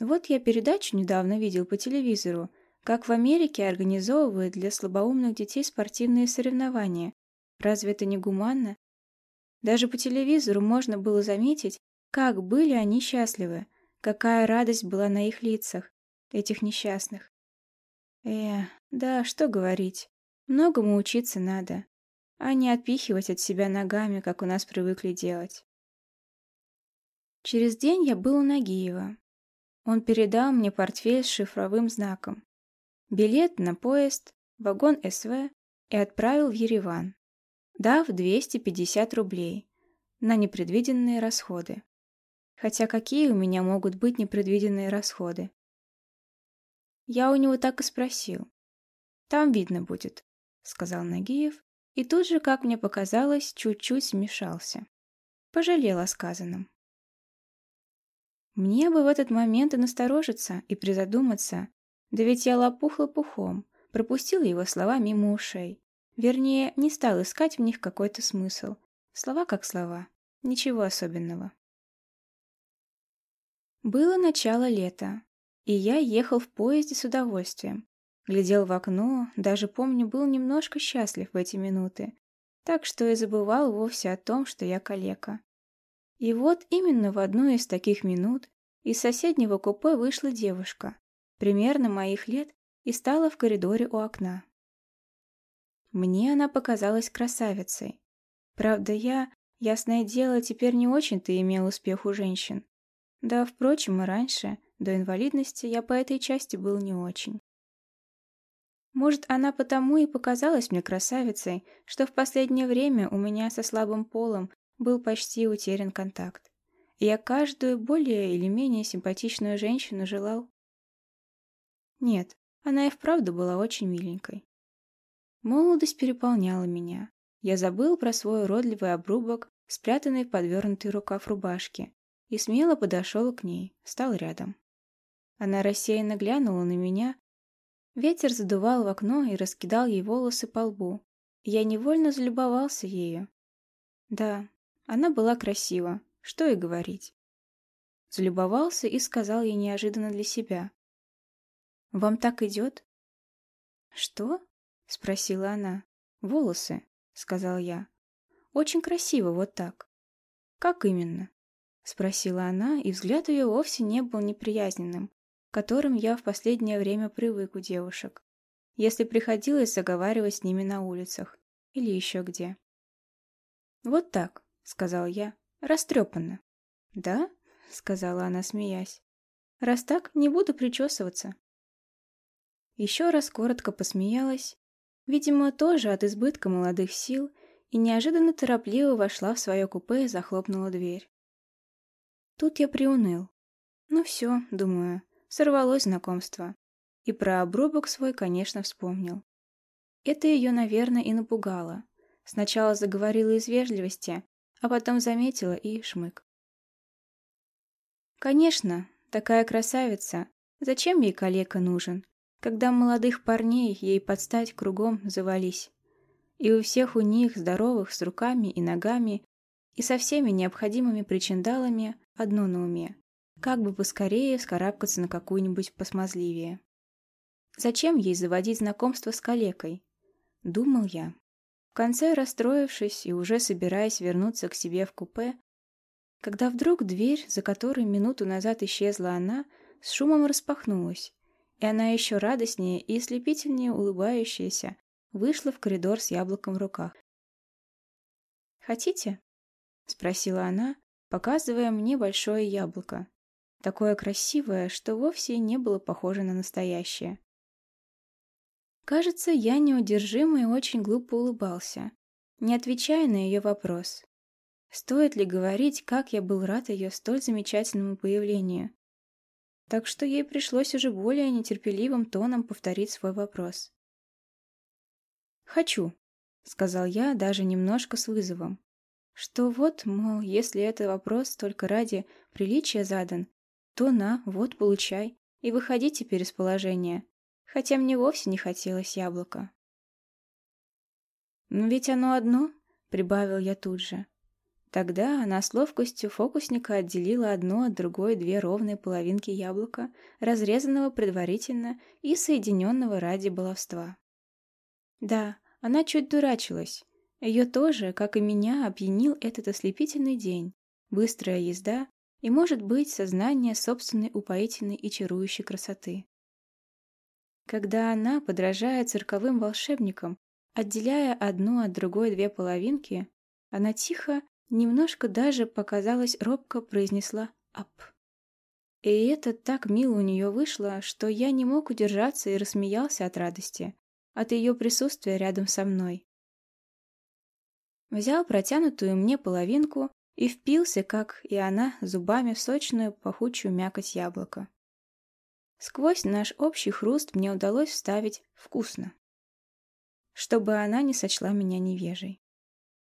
S1: Вот я передачу недавно видел по телевизору, как в Америке организовывают для слабоумных детей спортивные соревнования. Разве это не гуманно? Даже по телевизору можно было заметить, как были они счастливы, какая радость была на их лицах, этих несчастных. Э, да, что говорить. Многому учиться надо, а не отпихивать от себя ногами, как у нас привыкли делать. Через день я был у Нагиева. Он передал мне портфель с шифровым знаком, билет на поезд, вагон СВ и отправил в Ереван, дав 250 рублей на непредвиденные расходы. Хотя какие у меня могут быть непредвиденные расходы? Я у него так и спросил. «Там видно будет», — сказал Нагиев, и тут же, как мне показалось, чуть-чуть смешался. Пожалел о сказанном. Мне бы в этот момент и насторожиться, и призадуматься, да ведь я лопух лопухом, пропустил его слова мимо ушей. Вернее, не стал искать в них какой-то смысл. Слова как слова, ничего особенного. Было начало лета, и я ехал в поезде с удовольствием. Глядел в окно, даже помню, был немножко счастлив в эти минуты, так что и забывал вовсе о том, что я калека. И вот именно в одну из таких минут из соседнего купе вышла девушка, примерно моих лет, и стала в коридоре у окна. Мне она показалась красавицей. Правда, я, ясное дело, теперь не очень-то имел успех у женщин. Да, впрочем, и раньше, до инвалидности, я по этой части был не очень. Может, она потому и показалась мне красавицей, что в последнее время у меня со слабым полом был почти утерян контакт. Я каждую более или менее симпатичную женщину желал. Нет, она и вправду была очень миленькой. Молодость переполняла меня. Я забыл про свой уродливый обрубок, спрятанный подвернутый рукав рубашки, и смело подошел к ней, стал рядом. Она рассеянно глянула на меня. Ветер задувал в окно и раскидал ей волосы по лбу. Я невольно залюбовался ею. Да, она была красива, что и говорить. Залюбовался и сказал ей неожиданно для себя. «Вам так идет?» «Что?» — спросила она. «Волосы», — сказал я. «Очень красиво вот так». «Как именно?» — спросила она, и взгляд ее вовсе не был неприязненным, которым я в последнее время привык у девушек, если приходилось заговаривать с ними на улицах или еще где. «Вот так», — сказал я, — «растрепанно». «Да?» — сказала она, смеясь. «Раз так, не буду причесываться». Еще раз коротко посмеялась, видимо, тоже от избытка молодых сил, и неожиданно торопливо вошла в свое купе и захлопнула дверь. Тут я приуныл. Ну все, думаю, сорвалось знакомство. И про обрубок свой, конечно, вспомнил. Это ее, наверное, и напугало. Сначала заговорила из вежливости, а потом заметила и шмык. Конечно, такая красавица. Зачем ей калека нужен, когда молодых парней ей подстать кругом завались? И у всех у них здоровых с руками и ногами и со всеми необходимыми причиндалами одно на уме. Как бы поскорее вскарабкаться на какую-нибудь посмазливее. Зачем ей заводить знакомство с калекой? Думал я. В конце, расстроившись и уже собираясь вернуться к себе в купе, когда вдруг дверь, за которой минуту назад исчезла она, с шумом распахнулась, и она еще радостнее и ослепительнее улыбающаяся вышла в коридор с яблоком в руках. «Хотите?» — спросила она, показывая мне большое яблоко. Такое красивое, что вовсе не было похоже на настоящее. Кажется, я неудержимо и очень глупо улыбался, не отвечая на ее вопрос. Стоит ли говорить, как я был рад ее столь замечательному появлению? Так что ей пришлось уже более нетерпеливым тоном повторить свой вопрос. «Хочу», — сказал я даже немножко с вызовом. Что вот, мол, если это вопрос только ради приличия задан, то на, вот, получай, и выходи теперь из положения, хотя мне вовсе не хотелось яблока. «Но ведь оно одно», — прибавил я тут же. Тогда она с ловкостью фокусника отделила одну от другой две ровные половинки яблока, разрезанного предварительно и соединенного ради баловства. Да, она чуть дурачилась, ее тоже, как и меня, опьянил этот ослепительный день, быстрая езда и, может быть, сознание собственной упоительной и чарующей красоты. Когда она, подражая цирковым волшебникам, отделяя одну от другой две половинки, она тихо, немножко даже показалось робко произнесла «ап». И это так мило у нее вышло, что я не мог удержаться и рассмеялся от радости, от ее присутствия рядом со мной. Взял протянутую мне половинку и впился, как и она, зубами в сочную пахучую мякоть яблока. Сквозь наш общий хруст мне удалось вставить «вкусно», чтобы она не сочла меня невежей.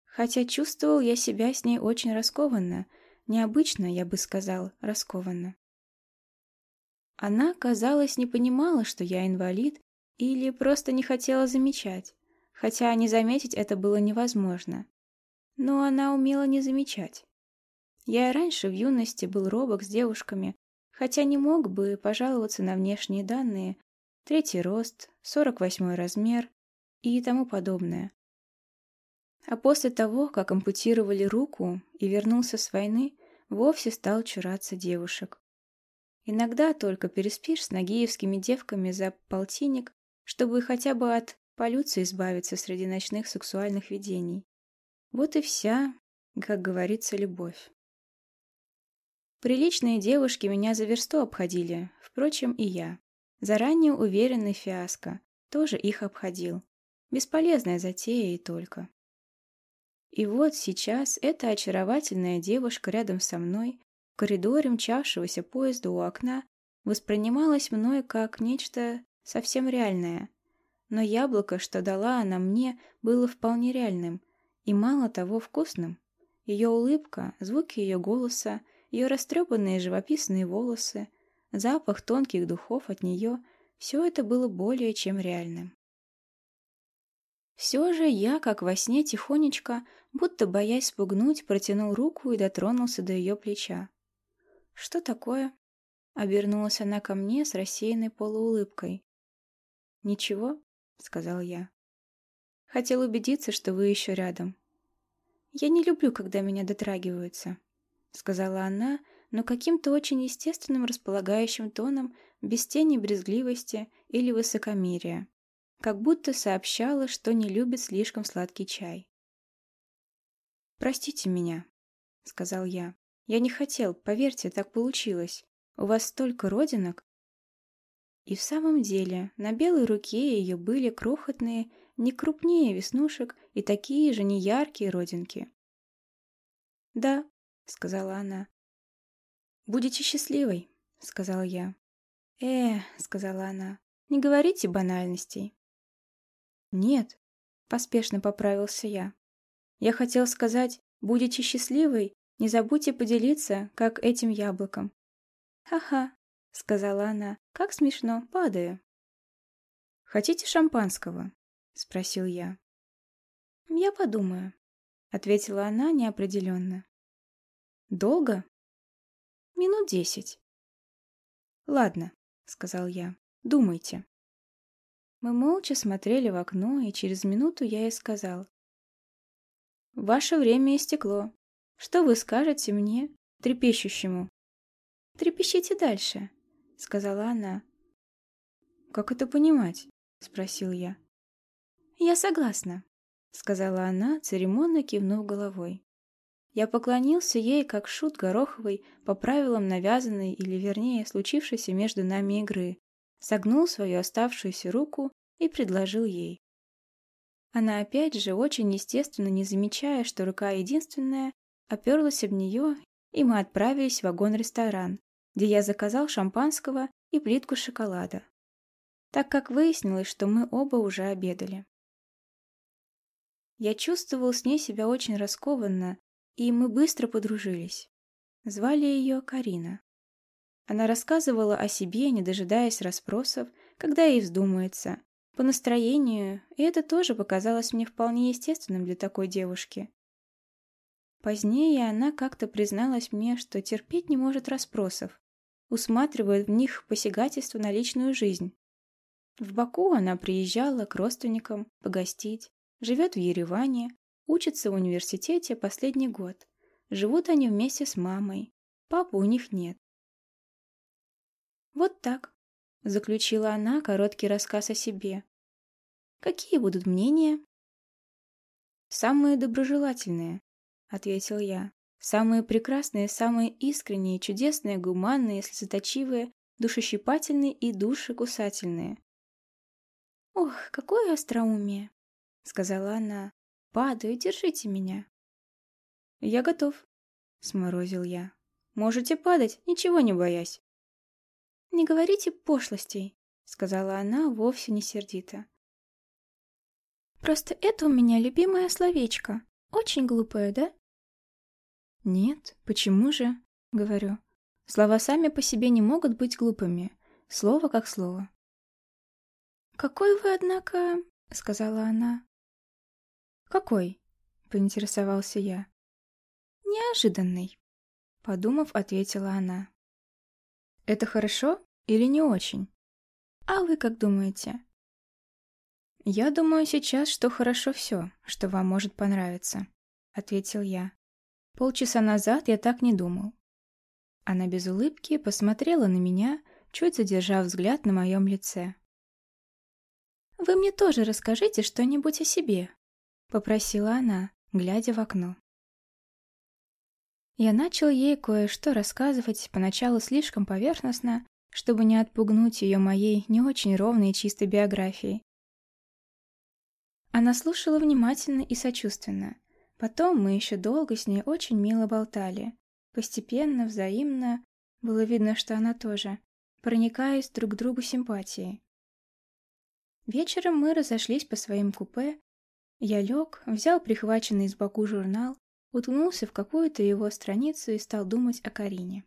S1: Хотя чувствовал я себя с ней очень раскованно, необычно, я бы сказал, раскованно. Она, казалось, не понимала, что я инвалид, или просто не хотела замечать, хотя не заметить это было невозможно. Но она умела не замечать. Я и раньше в юности был робок с девушками, хотя не мог бы пожаловаться на внешние данные, третий рост, сорок восьмой размер и тому подобное. А после того, как ампутировали руку и вернулся с войны, вовсе стал чураться девушек. Иногда только переспишь с нагиевскими девками за полтинник, чтобы хотя бы от полюции избавиться среди ночных сексуальных видений. Вот и вся, как говорится, любовь. Приличные девушки меня за версту обходили, впрочем, и я. Заранее уверенный фиаско, тоже их обходил. Бесполезная затея и только. И вот сейчас эта очаровательная девушка рядом со мной, в коридоре мчавшегося поезда у окна, воспринималась мной как нечто совсем реальное. Но яблоко, что дала она мне, было вполне реальным, и мало того вкусным. Ее улыбка, звуки ее голоса, ее растрепанные живописные волосы, запах тонких духов от нее — все это было более чем реальным. Все же я, как во сне, тихонечко, будто боясь спугнуть, протянул руку и дотронулся до ее плеча. «Что такое?» — обернулась она ко мне с рассеянной полуулыбкой. «Ничего», — сказал я. Хотел убедиться, что вы еще рядом. Я не люблю, когда меня дотрагиваются, сказала она, но каким-то очень естественным располагающим тоном, без тени брезгливости или высокомерия, как будто сообщала, что не любит слишком сладкий чай. «Простите меня», — сказал я. «Я не хотел, поверьте, так получилось. У вас столько родинок». И в самом деле, на белой руке ее были крохотные не крупнее веснушек и такие же неяркие родинки. «Да», — сказала она. «Будете счастливой», — сказал я. «Э», — сказала она, — «не говорите банальностей». «Нет», — поспешно поправился я. «Я хотел сказать, будете счастливой, не забудьте поделиться, как этим яблоком». «Ха-ха», — сказала она, — «как смешно, падаю». «Хотите шампанского?» — спросил я. «Я подумаю», — ответила она неопределенно. «Долго?» «Минут десять». «Ладно», — сказал я, — «думайте». Мы молча смотрели в окно, и через минуту я ей сказал. «Ваше время истекло. Что вы скажете мне, трепещущему?» «Трепещите дальше», — сказала она. «Как это понимать?» — спросил я. «Я согласна», — сказала она, церемонно кивнув головой. Я поклонился ей, как шут Гороховой, по правилам навязанной или, вернее, случившейся между нами игры, согнул свою оставшуюся руку и предложил ей. Она опять же, очень естественно, не замечая, что рука единственная, оперлась об нее, и мы отправились в вагон-ресторан, где я заказал шампанского и плитку шоколада, так как выяснилось, что мы оба уже обедали. Я чувствовал с ней себя очень раскованно, и мы быстро подружились. Звали ее Карина. Она рассказывала о себе, не дожидаясь расспросов, когда ей вздумается, по настроению, и это тоже показалось мне вполне естественным для такой девушки. Позднее она как-то призналась мне, что терпеть не может расспросов, усматривает в них посягательство на личную жизнь. В Баку она приезжала к родственникам погостить, Живет в Ереване, учится в университете последний год. Живут они вместе с мамой. Папы у них нет. Вот так, заключила она короткий рассказ о себе. Какие будут мнения? Самые доброжелательные, ответил я. Самые прекрасные, самые искренние, чудесные, гуманные, слезоточивые, душещипательные и душекусательные. Ох, какое остроумие! сказала она. «Падаю, держите меня». «Я готов», — сморозил я. «Можете падать, ничего не боясь». «Не говорите пошлостей», — сказала она вовсе не сердито. «Просто это у меня любимое словечко. Очень глупое, да?» «Нет, почему же?» — говорю. «Слова сами по себе не могут быть глупыми. Слово как слово». «Какой вы, однако...» — сказала она. «Какой?» — поинтересовался я. «Неожиданный», — подумав, ответила она. «Это хорошо или не очень?» «А вы как думаете?» «Я думаю сейчас, что хорошо все, что вам может понравиться», — ответил я. Полчаса назад я так не думал. Она без улыбки посмотрела на меня, чуть задержав взгляд на моем лице. «Вы мне тоже расскажите что-нибудь о себе», — попросила она, глядя в окно. Я начал ей кое-что рассказывать, поначалу слишком поверхностно, чтобы не отпугнуть ее моей не очень ровной и чистой биографией. Она слушала внимательно и сочувственно. Потом мы еще долго с ней очень мило болтали. Постепенно, взаимно, было видно, что она тоже, проникаясь друг к другу симпатией. Вечером мы разошлись по своим купе. Я лег, взял прихваченный из боку журнал, уткнулся в какую-то его страницу и стал думать о Карине.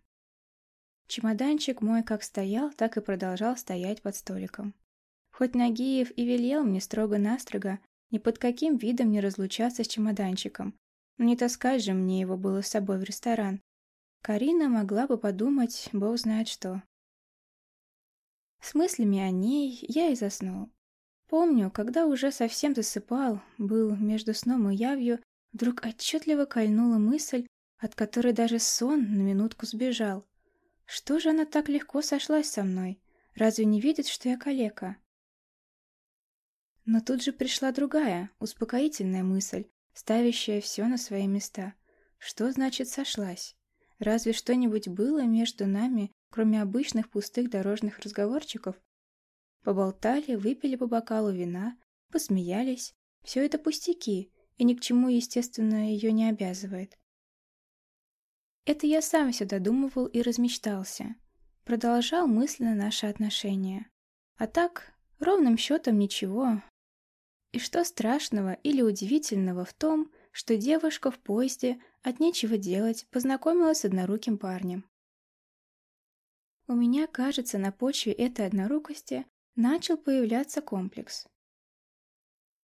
S1: Чемоданчик мой как стоял, так и продолжал стоять под столиком. Хоть Нагиев и велел мне строго-настрого ни под каким видом не разлучаться с чемоданчиком, но не таскать же мне его было с собой в ресторан. Карина могла бы подумать, бог знает что. С мыслями о ней я и заснул. Помню, когда уже совсем засыпал, был между сном и явью, вдруг отчетливо кольнула мысль, от которой даже сон на минутку сбежал. Что же она так легко сошлась со мной? Разве не видит, что я калека? Но тут же пришла другая, успокоительная мысль, ставящая все на свои места. Что значит сошлась? Разве что-нибудь было между нами, кроме обычных пустых дорожных разговорчиков, Поболтали, выпили по бокалу вина, посмеялись. Все это пустяки, и ни к чему, естественно, ее не обязывает. Это я сам все додумывал и размечтался. Продолжал мысленно наши отношения. А так, ровным счетом ничего. И что страшного или удивительного в том, что девушка в поезде от нечего делать познакомилась с одноруким парнем. У меня, кажется, на почве этой однорукости начал появляться комплекс.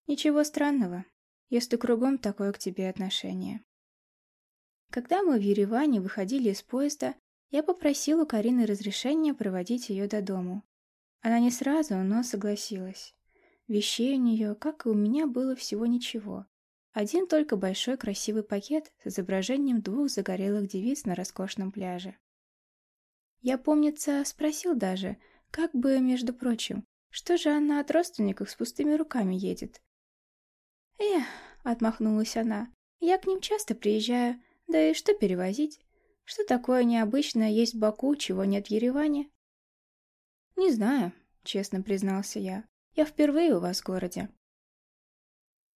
S1: Ничего странного, если кругом такое к тебе отношение. Когда мы в Ереване выходили из поезда, я попросила у Карины разрешения проводить ее до дому. Она не сразу, но согласилась. Вещей у нее, как и у меня, было всего ничего. Один только большой красивый пакет с изображением двух загорелых девиц на роскошном пляже. Я, помнится, спросил даже, как бы, между прочим, что же она от родственников с пустыми руками едет? Эх, отмахнулась она, я к ним часто приезжаю, да и что перевозить? Что такое необычное есть в Баку, чего нет в Ереване? Не знаю, честно признался я. Я впервые у вас в городе.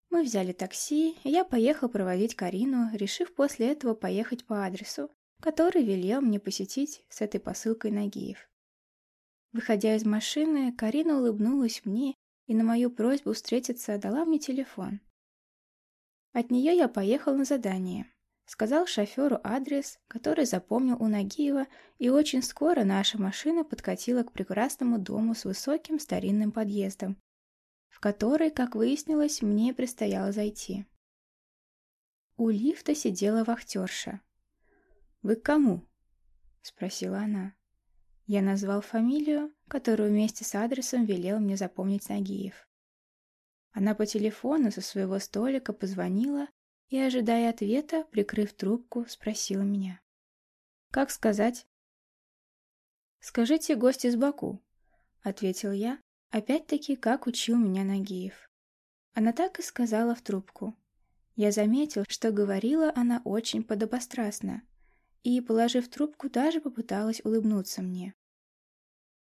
S1: Мы взяли такси, и я поехал проводить Карину, решив после этого поехать по адресу, который велел мне посетить с этой посылкой Нагиев. Выходя из машины, Карина улыбнулась мне и на мою просьбу встретиться дала мне телефон. От нее я поехал на задание. Сказал шоферу адрес, который запомнил у Нагиева, и очень скоро наша машина подкатила к прекрасному дому с высоким старинным подъездом, в который, как выяснилось, мне предстояло зайти. У лифта сидела вахтерша. «Вы к кому?» — спросила она. Я назвал фамилию, которую вместе с адресом велел мне запомнить Нагиев. Она по телефону со своего столика позвонила и, ожидая ответа, прикрыв трубку, спросила меня. «Как сказать?» «Скажите гость из Баку», — ответил я, опять-таки, как учил меня Нагиев. Она так и сказала в трубку. Я заметил, что говорила она очень подобострастно, и, положив трубку, даже попыталась улыбнуться мне.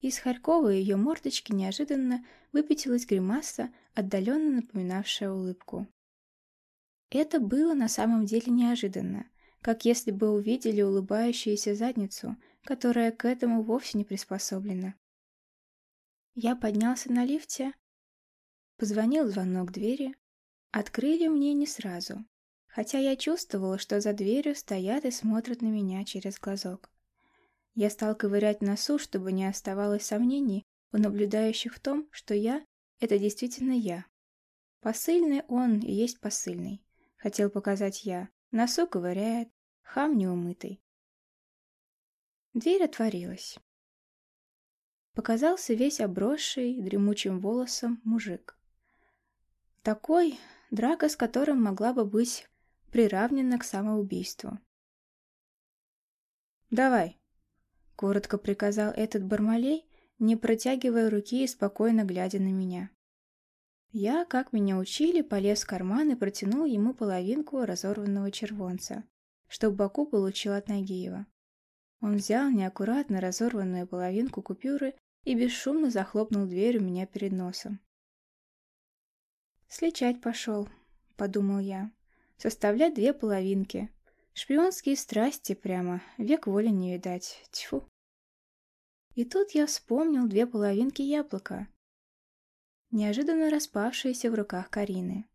S1: Из Харькова ее мордочки неожиданно выпятилась гримаса, отдаленно напоминавшая улыбку. Это было на самом деле неожиданно, как если бы увидели улыбающуюся задницу, которая к этому вовсе не приспособлена. Я поднялся на лифте, позвонил звонок двери, открыли мне не сразу, хотя я чувствовала, что за дверью стоят и смотрят на меня через глазок. Я стал ковырять носу, чтобы не оставалось сомнений у наблюдающих в том, что я — это действительно я. Посыльный он и есть посыльный, хотел показать я. Носу ковыряет, хам неумытый. Дверь отворилась. Показался весь обросший дремучим волосом мужик. Такой, драка с которым могла бы быть приравнена к самоубийству. «Давай», — коротко приказал этот бармалей, не протягивая руки и спокойно глядя на меня. Я, как меня учили, полез в карман и протянул ему половинку разорванного червонца, чтоб Баку получил от Нагиева. Он взял неаккуратно разорванную половинку купюры и бесшумно захлопнул дверь у меня перед носом. «Сличать пошел», — подумал я. «Составлять две половинки. Шпионские страсти прямо, век воли не видать. Тьфу». И тут я вспомнил две половинки яблока, неожиданно распавшиеся в руках Карины.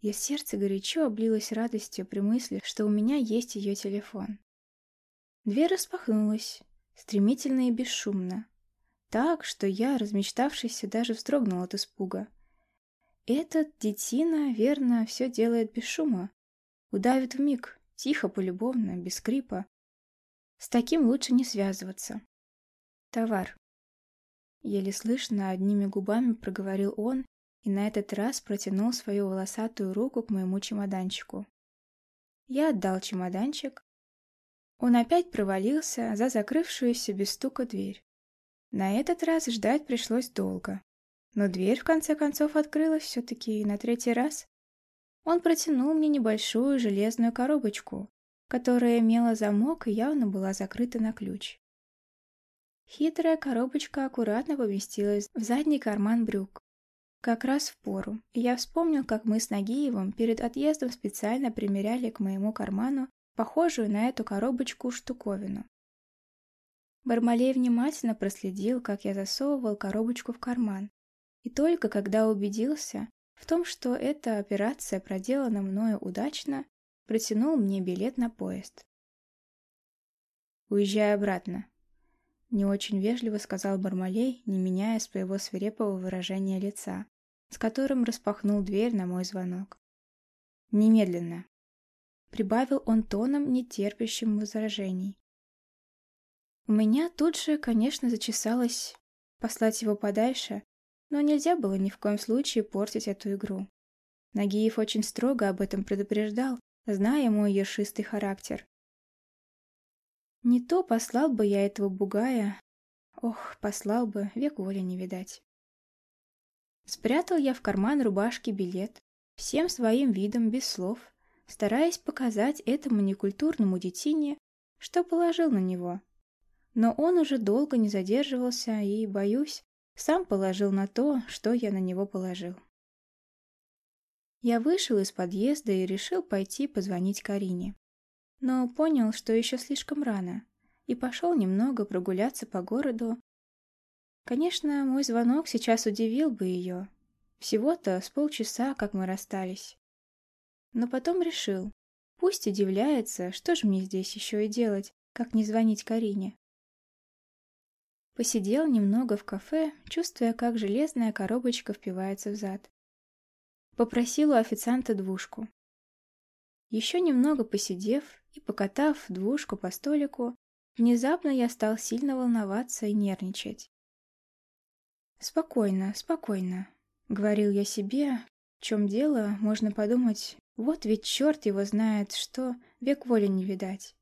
S1: И сердце горячо облилось радостью при мысли, что у меня есть ее телефон. Дверь распахнулась, стремительно и бесшумно. Так, что я, размечтавшийся, даже вздрогнул от испуга. Этот детина, верно, все делает без шума. Удавит в миг, тихо, полюбовно, без скрипа. С таким лучше не связываться. Товар. Еле слышно, одними губами проговорил он и на этот раз протянул свою волосатую руку к моему чемоданчику. Я отдал чемоданчик. Он опять провалился за закрывшуюся без стука дверь. На этот раз ждать пришлось долго. Но дверь в конце концов открылась все-таки на третий раз. Он протянул мне небольшую железную коробочку, которая имела замок и явно была закрыта на ключ. Хитрая коробочка аккуратно поместилась в задний карман брюк. Как раз в пору, я вспомнил, как мы с Нагиевым перед отъездом специально примеряли к моему карману похожую на эту коробочку штуковину. Бармалей внимательно проследил, как я засовывал коробочку в карман, и только когда убедился в том, что эта операция проделана мною удачно, протянул мне билет на поезд. «Уезжай обратно», не очень вежливо сказал Бармалей, не меняя своего свирепого выражения лица, с которым распахнул дверь на мой звонок. «Немедленно!» Прибавил он тоном, не терпящим возражений. У меня тут же, конечно, зачесалось послать его подальше, но нельзя было ни в коем случае портить эту игру. Нагиев очень строго об этом предупреждал, зная мой ершистый характер, не то послал бы я этого бугая. Ох, послал бы, век воли не видать. Спрятал я в карман рубашки билет, всем своим видом, без слов, стараясь показать этому некультурному детине, что положил на него. Но он уже долго не задерживался и, боюсь, сам положил на то, что я на него положил. Я вышел из подъезда и решил пойти позвонить Карине но понял, что еще слишком рано, и пошел немного прогуляться по городу. Конечно, мой звонок сейчас удивил бы ее. Всего-то с полчаса, как мы расстались. Но потом решил, пусть удивляется, что же мне здесь еще и делать, как не звонить Карине. Посидел немного в кафе, чувствуя, как железная коробочка впивается в зад. Попросил у официанта двушку. Еще немного посидев и покатав двушку по столику, внезапно я стал сильно волноваться и нервничать. «Спокойно, спокойно», — говорил я себе. «В чем дело, можно подумать, вот ведь черт его знает, что век воли не видать».